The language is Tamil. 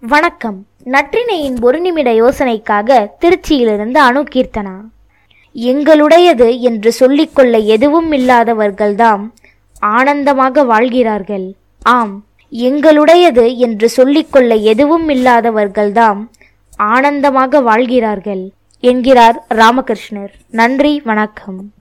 வணக்கம். நற்றினையின் ஒரு நிமிட யோசனைக்காக திருச்சியிலிருந்து அணு கீர்த்தனா. எங்களுடையது என்று சொல்லிக்கொள்ள எதுவும் இல்லாதவர்கள்தாம் ஆனந்தமாக வாழ்கிறார்கள். ஆம் எங்களுடையது என்று சொல்லிக்கொள்ள எதுவும் இல்லாதவர்கள்தாம் ஆனந்தமாக வாழ்கிறார்கள் என்கிறார் ராமகிருஷ்ணர். நன்றி வணக்கம்.